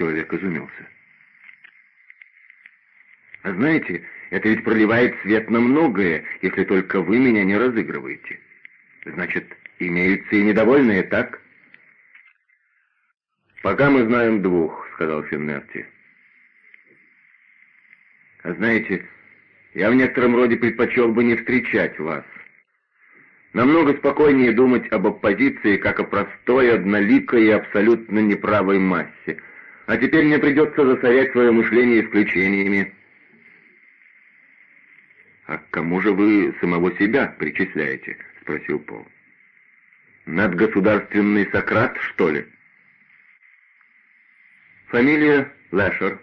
человек изумился. «А знаете, это ведь проливает свет на многое, если только вы меня не разыгрываете. Значит, имеются и недовольные, так?» «Пока мы знаем двух», — сказал Финнерти. «А знаете, я в некотором роде предпочел бы не встречать вас. Намного спокойнее думать об оппозиции, как о простой, одноликой и абсолютно неправой массе. А теперь мне придется засорять свое мышление исключениями». «А к кому же вы самого себя причисляете?» — спросил Пол. «Надгосударственный Сократ, что ли?» Фамилия Лэшер.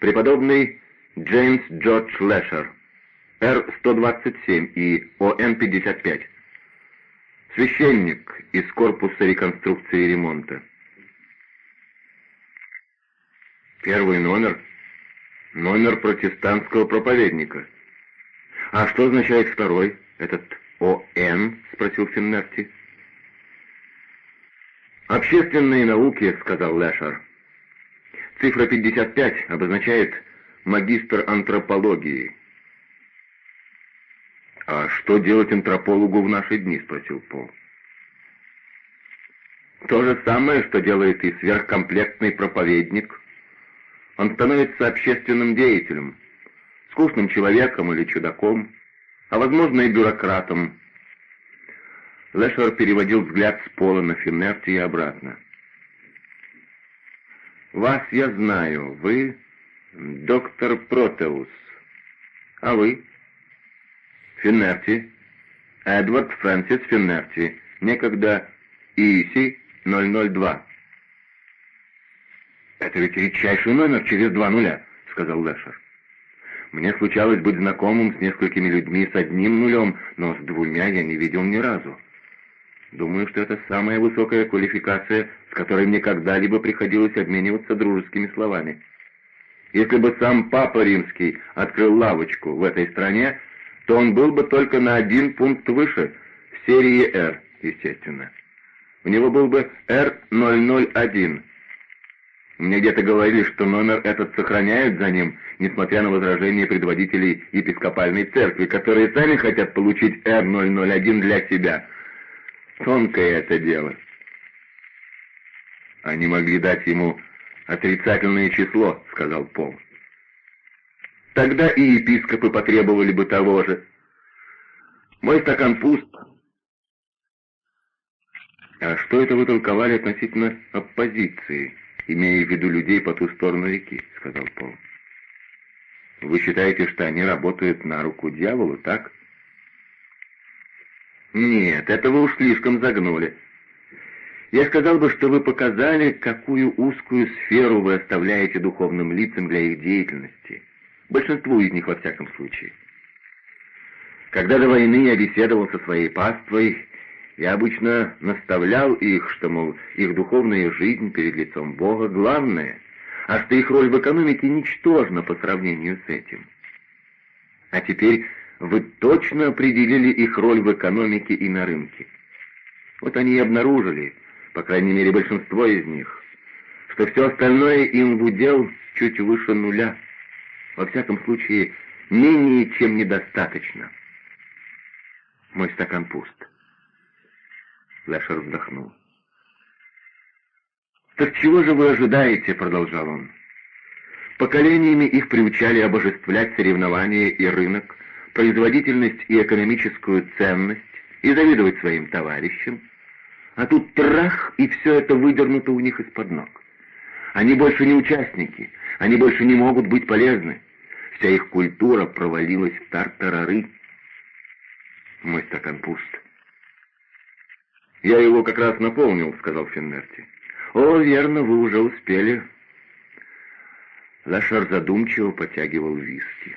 Преподобный Джеймс Джордж Лэшер. Р-127 и ОН-55. Священник из корпуса реконструкции и ремонта. Первый номер. Номер протестантского проповедника. «А что означает второй, этот ОН?» — спросил Финнерти. «Общественные науки», — сказал Лэшер. «Цифра 55 обозначает магистр антропологии». «А что делать антропологу в наши дни?» — спросил Пол. «То же самое, что делает и сверхкомплектный проповедник. Он становится общественным деятелем» скучным человеком или чудаком, а, возможно, и бюрократом. Лешер переводил взгляд с пола на Финнерти и обратно. «Вас я знаю. Вы доктор Протеус. А вы?» «Финнерти. Эдвард Фрэнсис Финнерти. Некогда ИСИ 002». «Это ведь редчайший номер через два нуля», — сказал Лешер. Мне случалось быть знакомым с несколькими людьми с одним нулем, но с двумя я не видел ни разу. Думаю, что это самая высокая квалификация, с которой мне когда-либо приходилось обмениваться дружескими словами. Если бы сам Папа Римский открыл лавочку в этой стране, то он был бы только на один пункт выше, в серии R, естественно. У него был бы R001, мне где-то говорили, что номер этот сохраняют за ним, несмотря на возражения предводителей епископальной церкви, которые сами хотят получить R001 для себя. Тонкое это дело. Они могли дать ему отрицательное число, сказал Пол. Тогда и епископы потребовали бы того же. Мой стакан пуст. А что это вы толковали относительно оппозиции? Имея в виду людей по ту сторону реки», — сказал Пол. «Вы считаете, что они работают на руку дьяволу, так?» «Нет, это вы уж слишком загнули. Я сказал бы, что вы показали, какую узкую сферу вы оставляете духовным лицам для их деятельности. Большинству из них, во всяком случае. Когда до войны я беседовал со своей паствой, я обычно наставлял их, что, мол, их духовная жизнь перед лицом Бога главное, а что их роль в экономике ничтожна по сравнению с этим. А теперь вы точно определили их роль в экономике и на рынке. Вот они и обнаружили, по крайней мере большинство из них, что все остальное им в удел чуть выше нуля. Во всяком случае, менее чем недостаточно. Мой стакан пуст. Лешер вздохнул. «Так чего же вы ожидаете?» — продолжал он. Поколениями их приучали обожествлять соревнования и рынок, производительность и экономическую ценность, и завидовать своим товарищам. А тут трах, и все это выдернуто у них из-под ног. Они больше не участники, они больше не могут быть полезны. Вся их культура провалилась в тартарары. Мой стакан пуст. «Я его как раз наполнил», — сказал Финнерти. «О, верно, вы уже успели». Лашар задумчиво потягивал виски.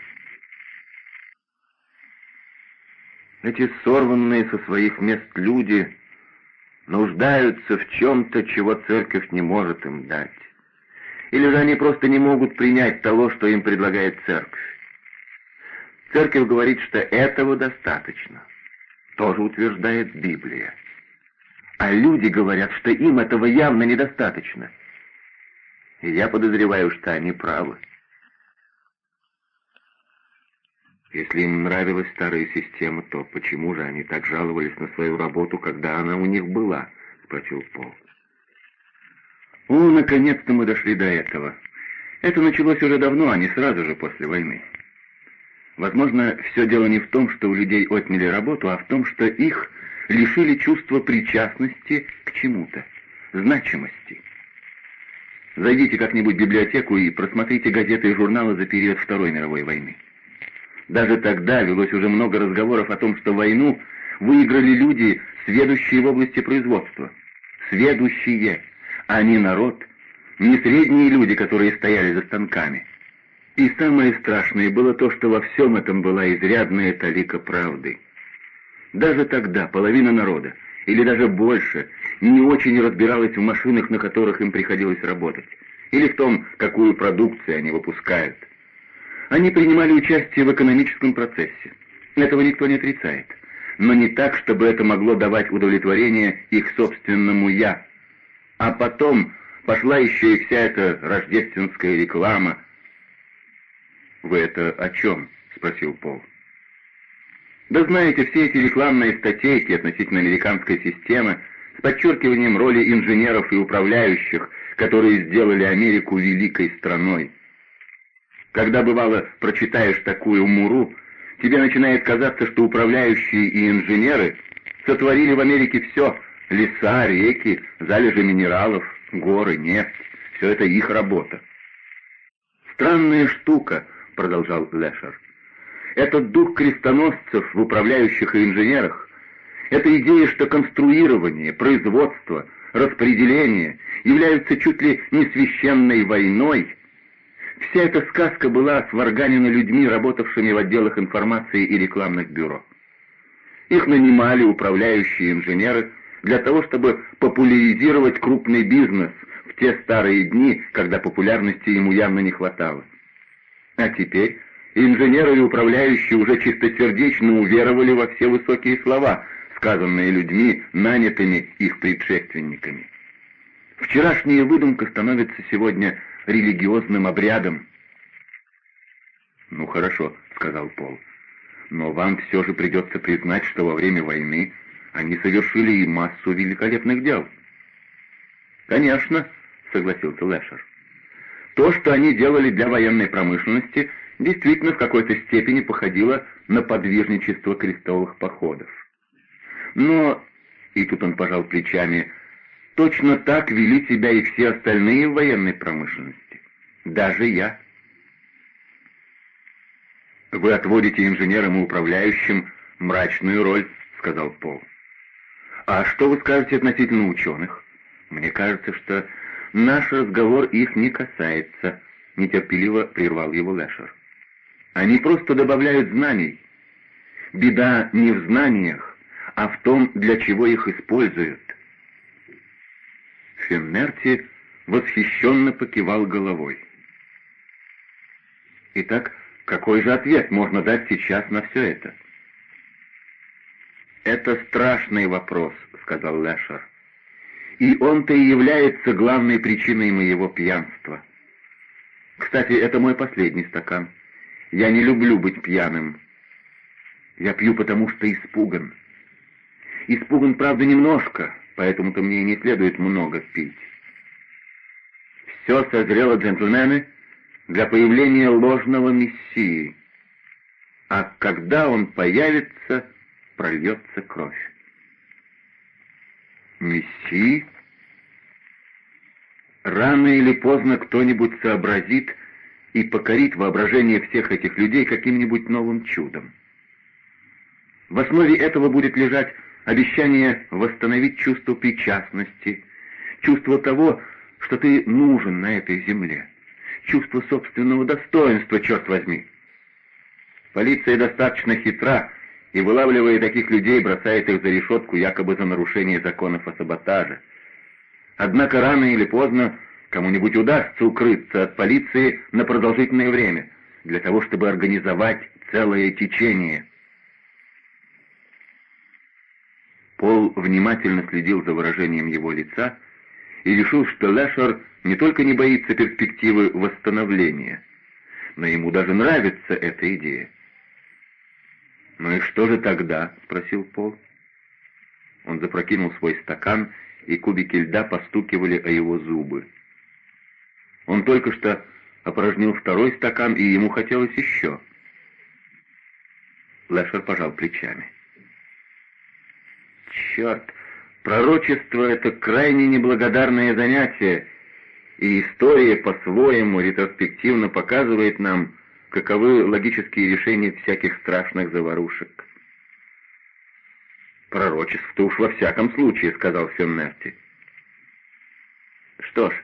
Эти сорванные со своих мест люди нуждаются в чем-то, чего церковь не может им дать. Или же они просто не могут принять того, что им предлагает церковь. Церковь говорит, что этого достаточно. Тоже утверждает Библия. А люди говорят, что им этого явно недостаточно. И я подозреваю, что они правы. Если им нравилась старая система, то почему же они так жаловались на свою работу, когда она у них была? — спросил Пол. О, наконец-то мы дошли до этого. Это началось уже давно, а не сразу же после войны. Возможно, все дело не в том, что у людей отняли работу, а в том, что их лишили чувства причастности к чему-то, значимости. Зайдите как-нибудь в библиотеку и просмотрите газеты и журналы за период Второй мировой войны. Даже тогда велось уже много разговоров о том, что войну выиграли люди, сведущие в области производства. Сведущие, а не народ, не средние люди, которые стояли за станками. И самое страшное было то, что во всем этом была изрядная талика правды. Даже тогда половина народа, или даже больше, не очень разбиралась в машинах, на которых им приходилось работать, или в том, какую продукцию они выпускают. Они принимали участие в экономическом процессе. Этого никто не отрицает. Но не так, чтобы это могло давать удовлетворение их собственному «я». А потом пошла еще и вся эта рождественская реклама. «Вы это о чем?» — спросил Пол. «Да знаете, все эти рекламные статейки относительно американской системы с подчеркиванием роли инженеров и управляющих, которые сделали Америку великой страной. Когда, бывало, прочитаешь такую муру, тебе начинает казаться, что управляющие и инженеры сотворили в Америке все — леса, реки, залежи минералов, горы, нефть. Все это их работа. «Странная штука», — продолжал Лешер. «Этот дух крестоносцев в управляющих и инженерах, эта идея, что конструирование, производство, распределение являются чуть ли не священной войной — Вся эта сказка была сварганена людьми, работавшими в отделах информации и рекламных бюро. Их нанимали управляющие инженеры для того, чтобы популяризировать крупный бизнес в те старые дни, когда популярности ему явно не хватало. А теперь инженеры и управляющие уже чистосердечно уверовали во все высокие слова, сказанные людьми, нанятыми их предшественниками. Вчерашняя выдумка становится сегодня религиозным обрядом. «Ну хорошо», — сказал Пол, — «но вам все же придется признать, что во время войны они совершили и массу великолепных дел». «Конечно», — согласился Лешер. «То, что они делали для военной промышленности, действительно в какой-то степени походило на подвижничество крестовых походов. Но, и тут он пожал плечами, Точно так вели себя и все остальные в военной промышленности. Даже я. «Вы отводите инженерам и управляющим мрачную роль», — сказал Пол. «А что вы скажете относительно ученых? Мне кажется, что наш разговор их не касается», — нетерпеливо прервал его Лешер. «Они просто добавляют знаний. Беда не в знаниях, а в том, для чего их используют. Феннерти восхищенно покивал головой. Итак, какой же ответ можно дать сейчас на все это? «Это страшный вопрос», — сказал Лешер. «И он-то и является главной причиной моего пьянства. Кстати, это мой последний стакан. Я не люблю быть пьяным. Я пью, потому что испуган. Испуган, правда, немножко, поэтому-то мне не следует много пить. Все созрело, джентльмены, для появления ложного мессии. А когда он появится, прольется кровь. Мессии? Рано или поздно кто-нибудь сообразит и покорит воображение всех этих людей каким-нибудь новым чудом. В основе этого будет лежать обещание восстановить чувство причастности, чувство того, что ты нужен на этой земле, чувство собственного достоинства, черт возьми. Полиция достаточно хитра и, вылавливая таких людей, бросает их за решетку якобы за нарушение законов о саботаже. Однако рано или поздно кому-нибудь удастся укрыться от полиции на продолжительное время, для того, чтобы организовать целое течение. Пол внимательно следил за выражением его лица и решил, что Лешер не только не боится перспективы восстановления, но ему даже нравится эта идея. «Ну и что же тогда?» — спросил Пол. Он запрокинул свой стакан, и кубики льда постукивали о его зубы. Он только что опорожнил второй стакан, и ему хотелось еще. Лэшер пожал плечами. «Черт! Пророчество — это крайне неблагодарное занятие, и история по-своему ретроспективно показывает нам, каковы логические решения всяких страшных заварушек. «Пророчество уж во всяком случае», — сказал Феннерти. «Что ж,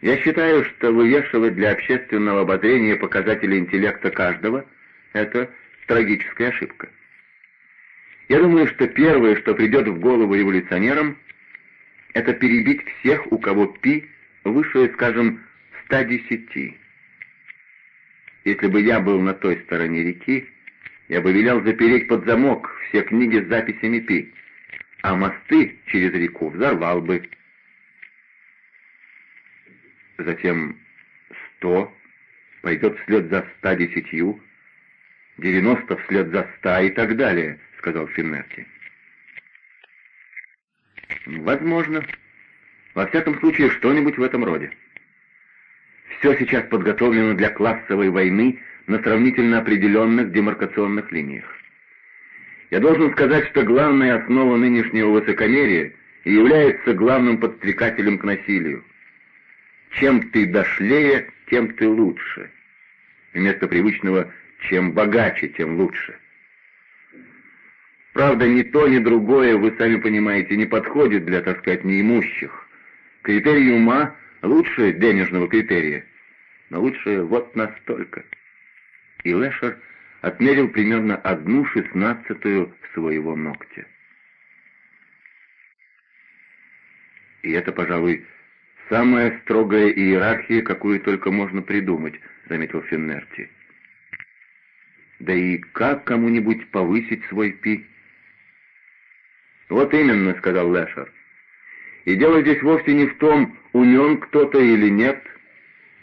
я считаю, что вывешивать для общественного обозрения показатели интеллекта каждого — это трагическая ошибка. Я думаю, что первое, что придет в голову революционерам, это перебить всех, у кого пи выше, скажем, 110. Если бы я был на той стороне реки, я бы велел запереть под замок все книги с записями пи, а мосты через реку взорвал бы. Затем сто пойдет вслед за ста десятью, девяносто вслед за ста и так далее, сказал Финнерти. Возможно. Во всяком случае, что-нибудь в этом роде. Все сейчас подготовлено для классовой войны на сравнительно определенных демаркационных линиях. Я должен сказать, что главная основа нынешнего высокомерия является главным подстрекателем к насилию. Чем ты дошлее, тем ты лучше. Вместо привычного «чем богаче, тем лучше». Правда, ни то, ни другое, вы сами понимаете, не подходит для, так сказать, неимущих. Критерий ума лучше денежного критерия, но лучше вот настолько. И Лэшер отмерил примерно одну шестнадцатую своего ногтя. И это, пожалуй, самая строгая иерархия, какую только можно придумать, заметил Финнерти. Да и как кому-нибудь повысить свой пи? Вот именно, сказал Лэшер. И дело здесь вовсе не в том, умен кто-то или нет.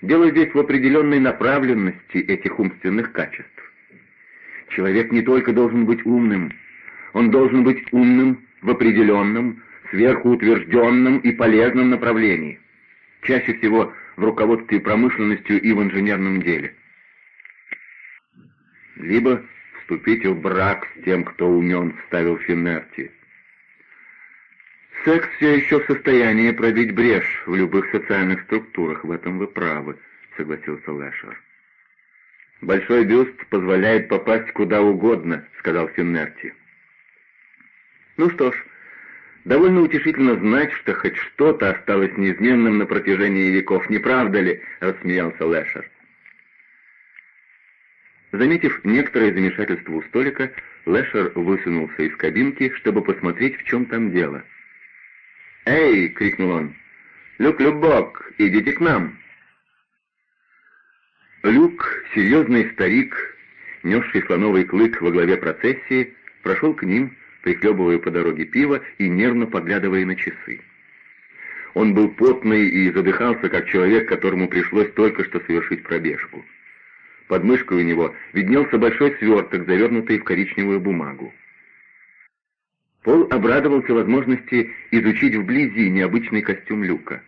Дело здесь в определенной направленности этих умственных качеств. Человек не только должен быть умным, он должен быть умным в определенном, сверхутвержденном и полезном направлении, чаще всего в руководстве промышленностью и в инженерном деле. Либо вступить в брак с тем, кто умен, вставил Финерти. Секс все еще в состоянии пробить брешь в любых социальных структурах, в этом вы правы, согласился Лэшер. «Большой бюст позволяет попасть куда угодно», — сказал Финнерти. «Ну что ж, довольно утешительно знать, что хоть что-то осталось неизменным на протяжении веков, не правда ли?» — рассмеялся Лэшер. Заметив некоторое замешательство у столика, Лэшер высунулся из кабинки, чтобы посмотреть, в чем там дело — «Эй!» — крикнул он. «Люк-Любок, идите к нам!» Люк, серьезный старик, несший слоновый клык во главе процессии, прошел к ним, прихлебывая по дороге пиво и нервно поглядывая на часы. Он был потный и задыхался, как человек, которому пришлось только что совершить пробежку. Под мышкой у него виднелся большой сверток, завернутый в коричневую бумагу. Пол обрадовался возможности изучить вблизи необычный костюм Люка.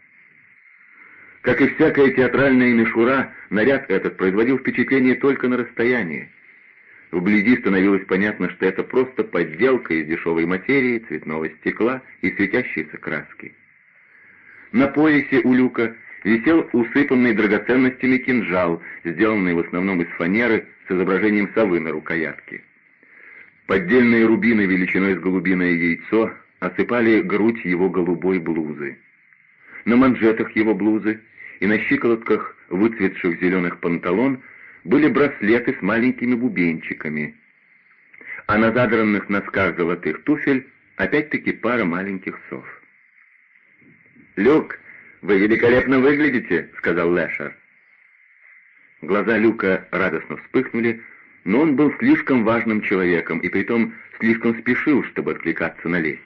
Как и всякая театральная мишура, наряд этот производил впечатление только на расстоянии. Вблизи становилось понятно, что это просто подделка из дешевой материи, цветного стекла и светящейся краски. На поясе у Люка висел усыпанный драгоценностями кинжал, сделанный в основном из фанеры с изображением совы на рукоятке. Поддельные рубины величиной с голубиное яйцо осыпали грудь его голубой блузы. На манжетах его блузы и на щиколотках выцветших зеленых панталон были браслеты с маленькими бубенчиками, а на задранных носках золотых туфель опять-таки пара маленьких сов. «Люк, вы великолепно выглядите», — сказал Лэшер. Глаза Люка радостно вспыхнули, но он был слишком важным человеком и притом слишком спешил, чтобы откликаться на лесть.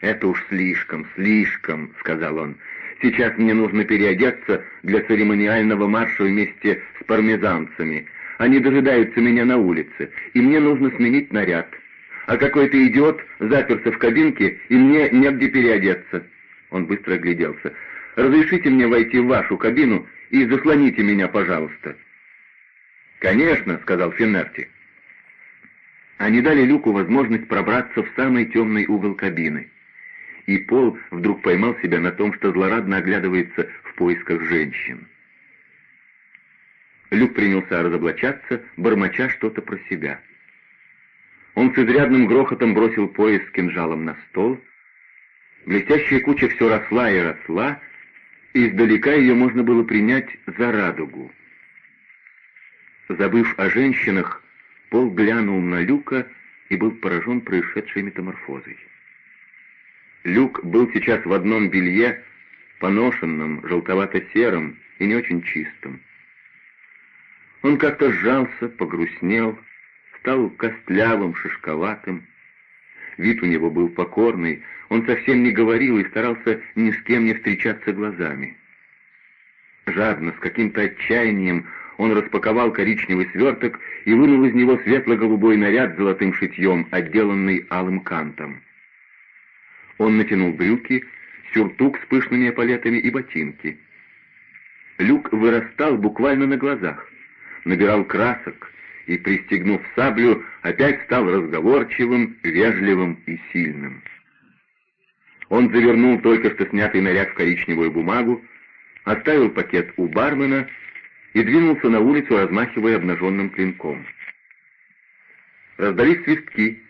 «Это уж слишком, слишком», — сказал он. Сейчас мне нужно переодеться для церемониального марша вместе с пармезанцами. Они дожидаются меня на улице, и мне нужно сменить наряд. А какой-то идиот заперся в кабинке, и мне негде переодеться». Он быстро огляделся. «Разрешите мне войти в вашу кабину и заслоните меня, пожалуйста». «Конечно», — сказал Финнерти. Они дали Люку возможность пробраться в самый темный угол кабины и Пол вдруг поймал себя на том, что злорадно оглядывается в поисках женщин. Люк принялся разоблачаться, бормоча что-то про себя. Он с изрядным грохотом бросил пояс с кинжалом на стол. Блестящая куча все росла и росла, и издалека ее можно было принять за радугу. Забыв о женщинах, Пол глянул на Люка и был поражен происшедшей метаморфозой. Люк был сейчас в одном белье, поношенном, желтовато-сером и не очень чистом. Он как-то сжался, погрустнел, стал костлявым, шишковатым. Вид у него был покорный, он совсем не говорил и старался ни с кем не встречаться глазами. Жадно, с каким-то отчаянием, он распаковал коричневый сверток и вынул из него светло-голубой наряд с золотым шитьем, отделанный алым кантом. Он натянул брюки, сюртук с пышными эполетами и ботинки. Люк вырастал буквально на глазах, набирал красок и, пристегнув саблю, опять стал разговорчивым, вежливым и сильным. Он завернул только что снятый наряд в коричневую бумагу, оставил пакет у бармена и двинулся на улицу, размахивая обнаженным клинком. Раздались свистки,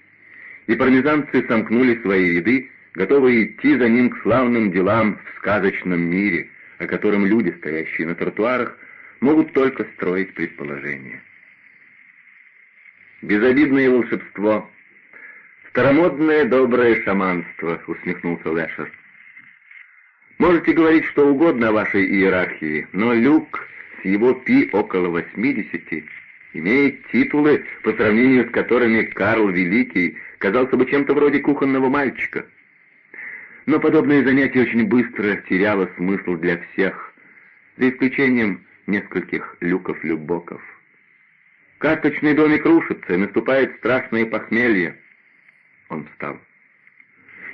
и пармезанцы сомкнули свои ряды, готовые идти за ним к славным делам в сказочном мире, о котором люди, стоящие на тротуарах, могут только строить предположения. «Безобидное волшебство, старомодное доброе шаманство», — усмехнулся Лэшер. «Можете говорить что угодно о вашей иерархии, но Люк с его пи около восьмидесяти имеет титулы, по сравнению с которыми Карл Великий казался бы чем-то вроде кухонного мальчика». Но подобное занятие очень быстро теряло смысл для всех, за исключением нескольких люков-любоков. Карточный домик рушится, и наступает страшное похмелье. Он встал.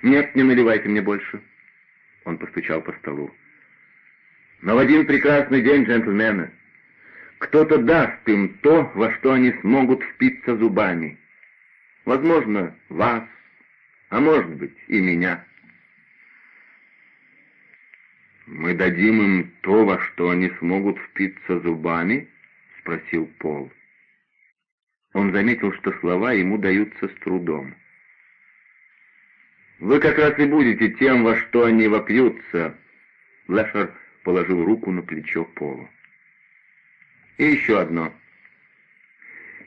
«Нет, не наливайте мне больше». Он постучал по столу. «Но в один прекрасный день, джентльмены, кто-то даст им то, во что они смогут впиться зубами. Возможно, вас, а может быть и меня». «Мы дадим им то, во что они смогут впиться зубами?» — спросил Пол. Он заметил, что слова ему даются с трудом. «Вы как раз и будете тем, во что они вопьются!» Лэшер положил руку на плечо Полу. «И еще одно.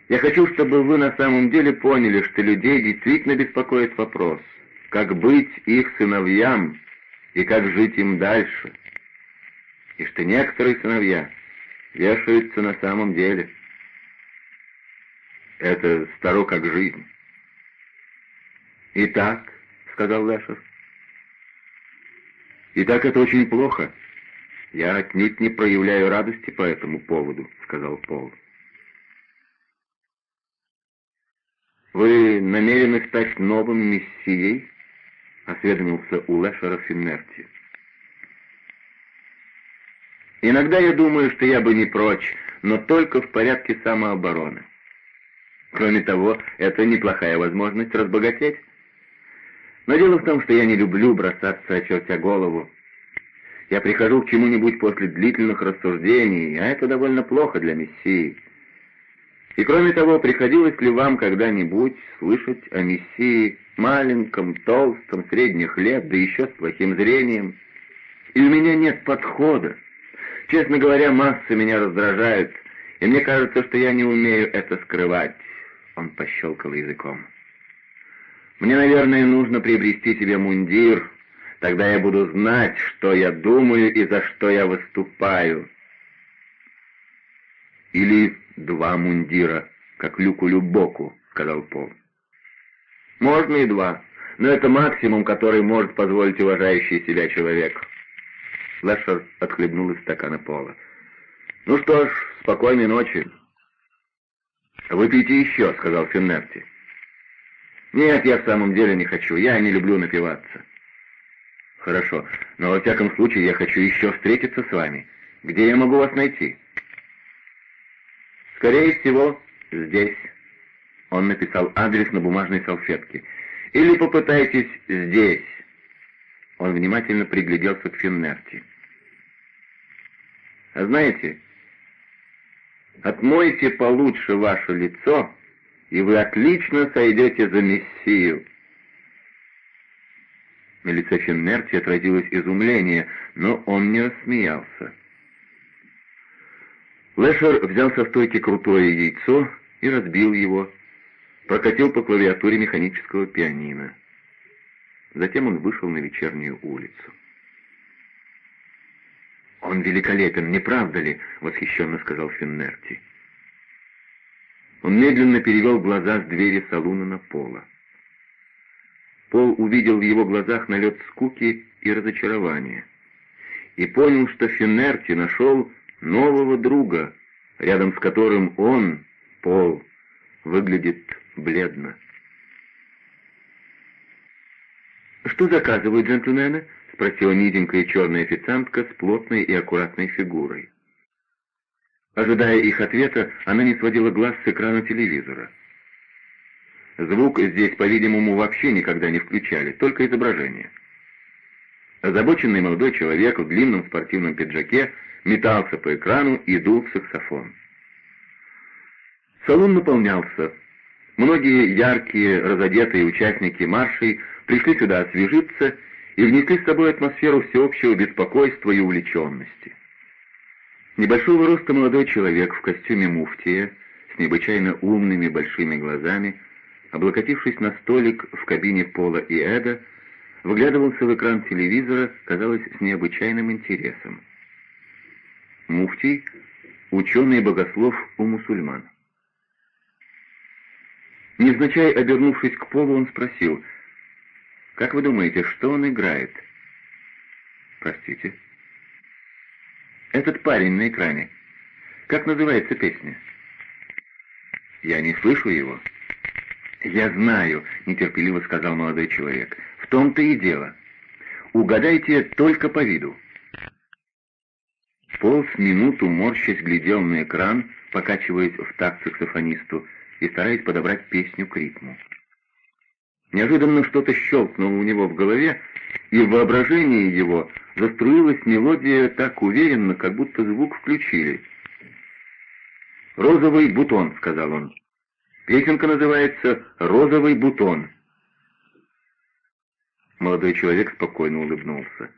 Я хочу, чтобы вы на самом деле поняли, что людей действительно беспокоит вопрос, как быть их сыновьям, и как жить им дальше. И что некоторые сыновья вешаются на самом деле. Это старо как жизнь. «Итак», — сказал Лешер, — «итак это очень плохо. Я отнюдь не проявляю радости по этому поводу», — сказал Пол. «Вы намерены стать новым мессией?» Осведомился у Лешера Финнерти. «Иногда я думаю, что я бы не прочь, но только в порядке самообороны. Кроме того, это неплохая возможность разбогатеть. Но дело в том, что я не люблю бросаться, очертя голову. Я прихожу к чему-нибудь после длительных рассуждений, а это довольно плохо для Мессии. И кроме того, приходилось ли вам когда-нибудь слышать о Мессии маленьком, толстом, средних лет, да еще с плохим зрением. И у меня нет подхода. Честно говоря, масса меня раздражает, и мне кажется, что я не умею это скрывать. Он пощелкал языком. Мне, наверное, нужно приобрести себе мундир, тогда я буду знать, что я думаю и за что я выступаю. Или два мундира, как Люку Любоку, сказал Пол. Можно и два, но это максимум, который может позволить уважающий себя человек. Лэшер отхлебнул из стакана пола. «Ну что ж, спокойной ночи». «Выпейте еще», — сказал Финнерти. «Нет, я в самом деле не хочу. Я не люблю напиваться». «Хорошо, но во всяком случае я хочу еще встретиться с вами. Где я могу вас найти?» «Скорее всего, здесь». Он написал адрес на бумажной салфетке. «Или попытайтесь здесь». Он внимательно пригляделся к Финнерти. «А знаете, отмойте получше ваше лицо, и вы отлично сойдете за Мессию». На лице Финнерти отразилось изумление, но он не рассмеялся. Лэшер взял со стойки крутое яйцо и разбил его, прокатил по клавиатуре механического пианино. Затем он вышел на вечернюю улицу. «Он великолепен, не правда ли?» — восхищенно сказал Финнерти. Он медленно перевел глаза с двери салуна на пола. Пол увидел в его глазах налет скуки и разочарования и понял, что Финнерти нашел нового друга, рядом с которым он, Пол, выглядит бледно. «Что заказывают джентльмены?» — спросила низенькая черная официантка с плотной и аккуратной фигурой. Ожидая их ответа, она не сводила глаз с экрана телевизора. Звук здесь, по-видимому, вообще никогда не включали, только изображение. Озабоченный молодой человек в длинном спортивном пиджаке метался по экрану и дул в саксофон. Салон наполнялся. Многие яркие, разодетые участники маршей пришли сюда освежиться и внесли с собой атмосферу всеобщего беспокойства и увлеченности. Небольшого роста молодой человек в костюме муфтия, с необычайно умными большими глазами, облокотившись на столик в кабине Пола и Эда, выглядывался в экран телевизора, казалось, с необычайным интересом. Муфтий — ученый-богослов у мусульман. Невзначай обернувшись к Полу, он спросил — как вы думаете, что он играет? Простите. Этот парень на экране. Как называется песня? Я не слышу его. Я знаю, нетерпеливо сказал молодой человек. В том-то и дело. Угадайте только по виду. Пол с минуту морщась глядел на экран, покачиваясь в такт саксофонисту и стараясь подобрать песню к ритму. Неожиданно что-то щелкнуло у него в голове, и в воображении его заструилась мелодия так уверенно, как будто звук включили. «Розовый бутон», — сказал он. «Песенка называется «Розовый бутон». Молодой человек спокойно улыбнулся.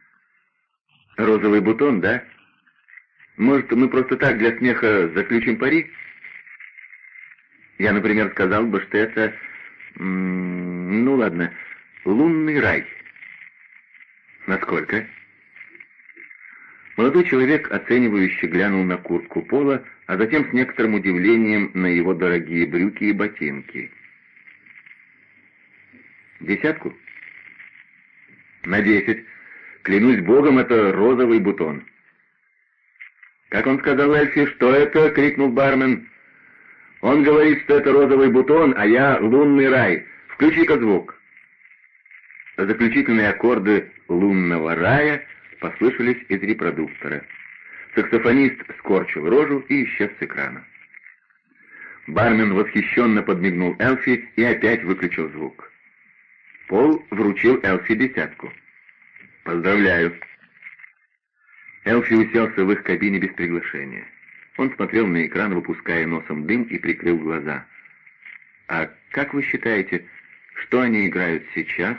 «Розовый бутон, да? Может, мы просто так для смеха заключим пари?» Я, например, сказал бы, что это ну ладно, лунный рай. Насколько? Молодой человек, оценивающе глянул на куртку Пола, а затем с некоторым удивлением на его дорогие брюки и ботинки. Десятку? На десять. Клянусь богом, это розовый бутон. Как он сказал Эльфи, что это? — крикнул бармен. Он говорит, что это розовый бутон, а я лунный рай. Включи-ка звук. Заключительные аккорды лунного рая послышались из репродуктора. Саксофонист скорчил рожу и исчез с экрана. Бармен восхищенно подмигнул Элфи и опять выключил звук. Пол вручил Элфи десятку. «Поздравляю!» Элфи уселся в их кабине без приглашения. Он смотрел на экран, выпуская носом дым и прикрыл глаза. «А как вы считаете, что они играют сейчас?»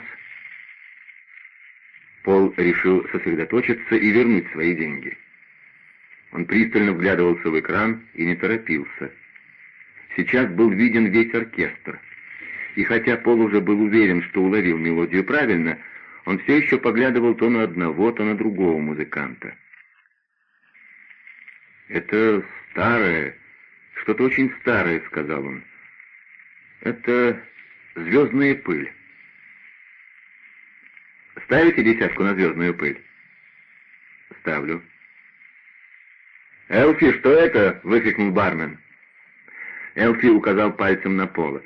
Пол решил сосредоточиться и вернуть свои деньги. Он пристально вглядывался в экран и не торопился. Сейчас был виден весь оркестр. И хотя Пол уже был уверен, что уловил мелодию правильно, он все еще поглядывал то на одного, то на другого музыканта. «Это старое, что-то очень старое», — сказал он. «Это звездная пыль». «Ставите десятку на звездную пыль?» представлю». «Элфи, что это?» — выкрикнул бармен. Элфи указал пальцем на поло.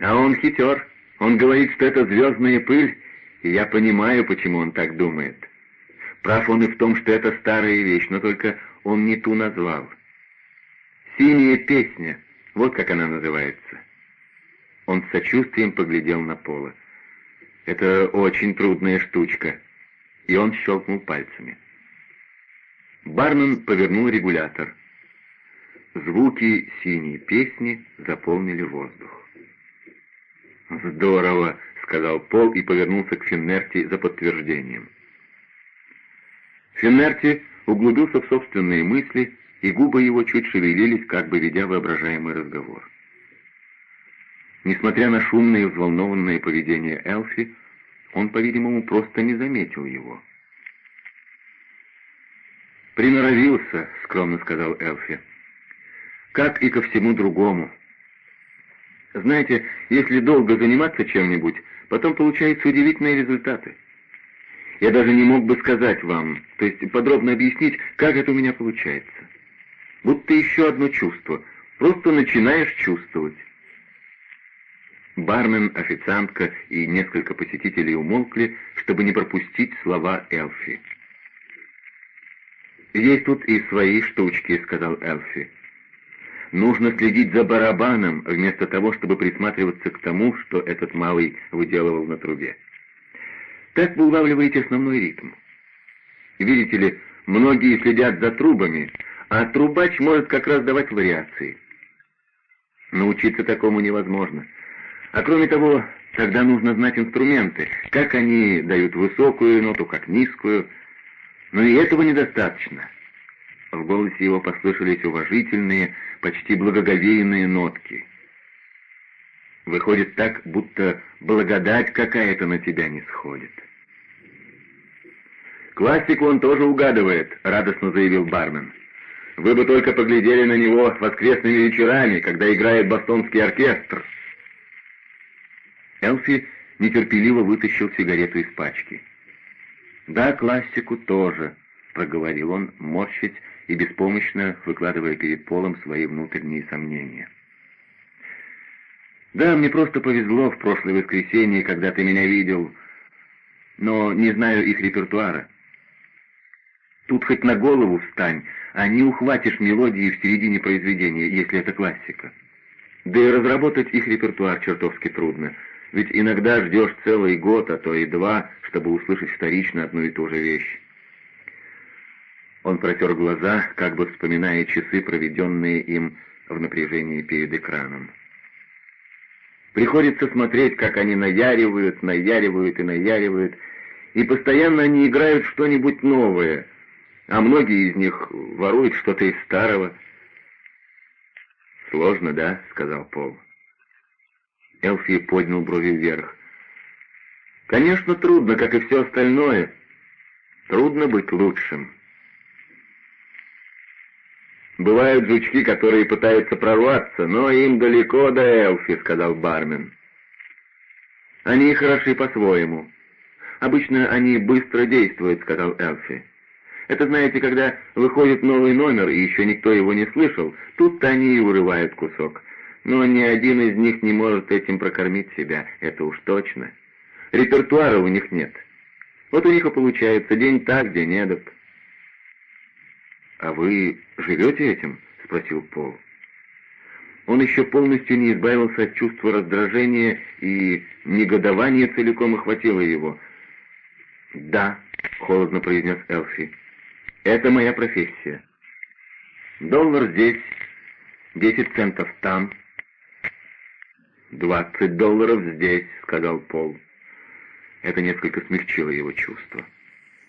«А он хитер. Он говорит, что это звездная пыль, и я понимаю, почему он так думает. Прав он и в том, что это старая вещь, но только он не ту назвал. «Синяя песня», вот как она называется. Он с сочувствием поглядел на Пола. «Это очень трудная штучка». И он щелкнул пальцами. Бармен повернул регулятор. Звуки синей песни заполнили воздух. «Здорово!» — сказал Пол и повернулся к Финнерти за подтверждением. Финнерти углубился в собственные мысли, и губы его чуть шевелились, как бы ведя воображаемый разговор. Несмотря на шумное и взволнованное поведение Элфи, он, по-видимому, просто не заметил его. «Приноровился», — скромно сказал Элфи. «Как и ко всему другому. Знаете, если долго заниматься чем-нибудь, потом получаются удивительные результаты. Я даже не мог бы сказать вам, то есть подробно объяснить, как это у меня получается. Будто еще одно чувство, просто начинаешь чувствовать». Бармен, официантка и несколько посетителей умолкли, чтобы не пропустить слова Элфи. «Есть тут и свои штучки», — сказал Элфи. «Нужно следить за барабаном, вместо того, чтобы присматриваться к тому, что этот малый выделывал на трубе. Так вы улавливаете основной ритм. Видите ли, многие следят за трубами, а трубач может как раз давать вариации. Научиться такому невозможно. А кроме того, тогда нужно знать инструменты, как они дают высокую ноту, как низкую, но и этого недостаточно. В голосе его послышались уважительные, почти благоговейные нотки. Выходит так, будто благодать какая-то на тебя не сходит. «Классику он тоже угадывает», — радостно заявил бармен. «Вы бы только поглядели на него воскресными вечерами, когда играет бостонский оркестр». Элфи нетерпеливо вытащил сигарету из пачки. «Да, классику тоже», — проговорил он, морщить и беспомощно выкладывая перед полом свои внутренние сомнения. «Да, мне просто повезло в прошлое воскресенье, когда ты меня видел, но не знаю их репертуара. Тут хоть на голову встань, а не ухватишь мелодии в середине произведения, если это классика. Да и разработать их репертуар чертовски трудно, ведь иногда ждешь целый год, а то и два, чтобы услышать вторично одну и ту же вещь. Он протер глаза, как бы вспоминая часы, проведенные им в напряжении перед экраном. Приходится смотреть, как они наяривают, наяривают и наяривают, и постоянно они играют что-нибудь новое, а многие из них воруют что-то из старого. «Сложно, да?» — сказал Пол. Элфи поднял брови вверх. «Конечно, трудно, как и все остальное. Трудно быть лучшим». «Бывают жучки, которые пытаются прорваться, но им далеко до Элфи», — сказал бармен. «Они хороши по-своему. Обычно они быстро действуют», — сказал Элфи. «Это, знаете, когда выходит новый номер, и еще никто его не слышал, тут-то они и урывают кусок но ни один из них не может этим прокормить себя, это уж точно. Репертуара у них нет. Вот у них и получается день так, день эдак. «А вы живете этим?» — спросил Пол. Он еще полностью не избавился от чувства раздражения, и негодование целиком охватило его. «Да», — холодно произнес Элфи, — «это моя профессия. Доллар здесь, десять центов там, «Двадцать долларов здесь», — сказал Пол. Это несколько смягчило его чувство.